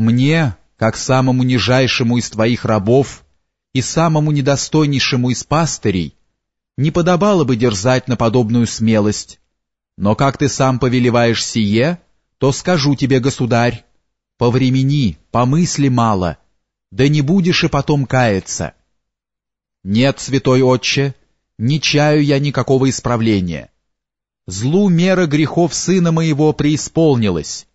Мне, как самому нижайшему из твоих рабов и самому недостойнейшему из пастырей, не подобало бы дерзать на подобную смелость. Но как ты сам повелеваешь сие, то скажу тебе, государь, повремени, помысли мало, да не будешь и потом каяться. Нет, святой отче, не чаю я никакого исправления. Злу мера грехов сына моего преисполнилась,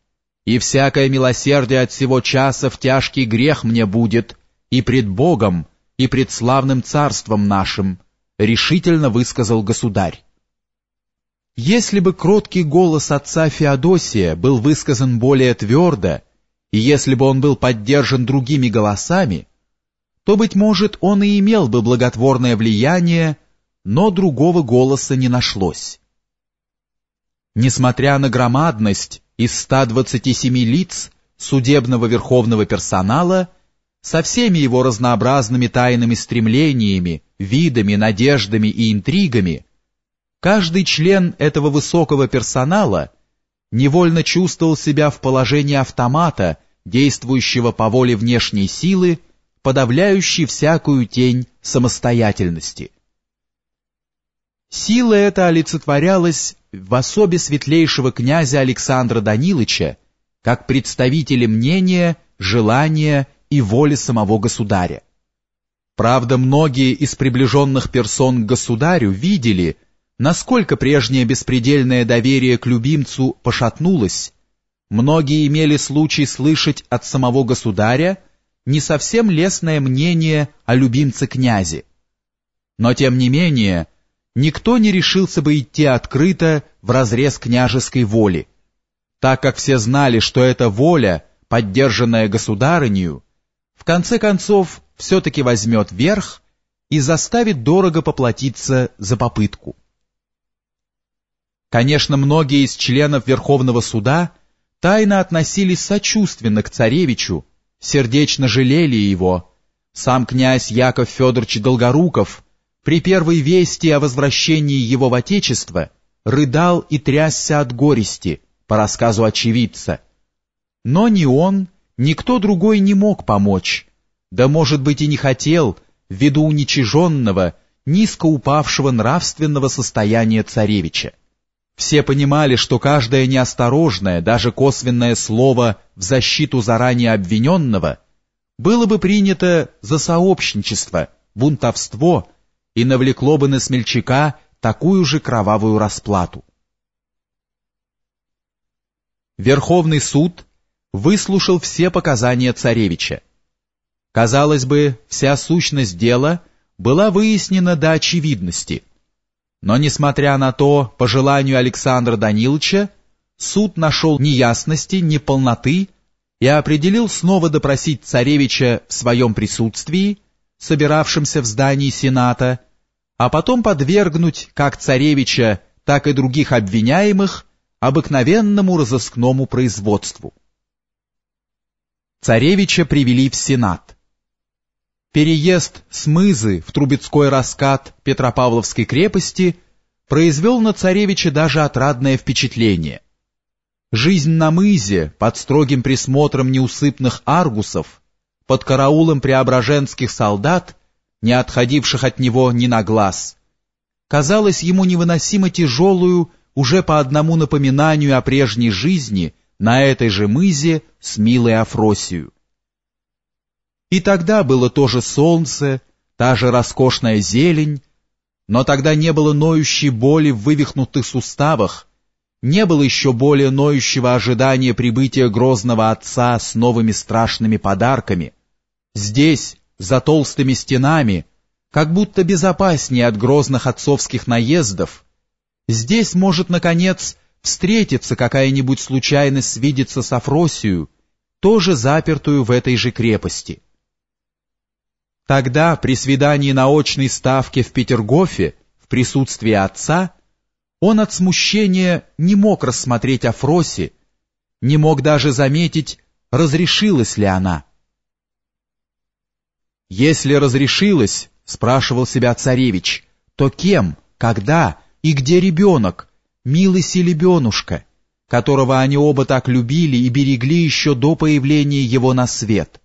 и всякое милосердие от всего часа в тяжкий грех мне будет и пред Богом, и пред славным царством нашим, решительно высказал государь. Если бы кроткий голос отца Феодосия был высказан более твердо, и если бы он был поддержан другими голосами, то, быть может, он и имел бы благотворное влияние, но другого голоса не нашлось. Несмотря на громадность из 127 лиц судебного верховного персонала, со всеми его разнообразными тайными стремлениями, видами, надеждами и интригами, каждый член этого высокого персонала невольно чувствовал себя в положении автомата, действующего по воле внешней силы, подавляющей всякую тень самостоятельности. Сила эта олицетворялась в особе светлейшего князя Александра Данилыча как представителя мнения, желания и воли самого государя. Правда, многие из приближенных персон к государю видели, насколько прежнее беспредельное доверие к любимцу пошатнулось, многие имели случай слышать от самого государя не совсем лестное мнение о любимце князе. Но тем не менее, никто не решился бы идти открыто в разрез княжеской воли, так как все знали, что эта воля, поддержанная государынью, в конце концов все-таки возьмет верх и заставит дорого поплатиться за попытку. Конечно, многие из членов Верховного суда тайно относились сочувственно к царевичу, сердечно жалели его. Сам князь Яков Федорович Долгоруков при первой вести о возвращении его в Отечество рыдал и трясся от горести, по рассказу очевидца. Но ни он, ни кто другой не мог помочь, да, может быть, и не хотел, ввиду уничиженного, низко упавшего нравственного состояния царевича. Все понимали, что каждое неосторожное, даже косвенное слово в защиту заранее обвиненного было бы принято за сообщничество, бунтовство и навлекло бы на смельчака такую же кровавую расплату. Верховный суд выслушал все показания царевича. Казалось бы, вся сущность дела была выяснена до очевидности. Но, несмотря на то, по желанию Александра Даниловича, суд нашел неясности, неполноты и определил снова допросить царевича в своем присутствии, собиравшемся в здании Сената, а потом подвергнуть как царевича, так и других обвиняемых обыкновенному разыскному производству. Царевича привели в Сенат. Переезд с Мызы в Трубецкой раскат Петропавловской крепости произвел на царевича даже отрадное впечатление. Жизнь на мызе под строгим присмотром неусыпных аргусов, под караулом преображенских солдат не отходивших от него ни на глаз, казалось ему невыносимо тяжелую уже по одному напоминанию о прежней жизни на этой же мызе с милой Афросию. И тогда было то же солнце, та же роскошная зелень, но тогда не было ноющей боли в вывихнутых суставах, не было еще более ноющего ожидания прибытия грозного отца с новыми страшными подарками. Здесь, за толстыми стенами, как будто безопаснее от грозных отцовских наездов, здесь может, наконец, встретиться какая-нибудь случайность свидеться с Афросию, тоже запертую в этой же крепости. Тогда, при свидании на очной ставке в Петергофе, в присутствии отца, он от смущения не мог рассмотреть Афроси, не мог даже заметить, разрешилась ли она. «Если разрешилось, — спрашивал себя царевич, — то кем, когда и где ребенок, милый селебенушка? которого они оба так любили и берегли еще до появления его на свет –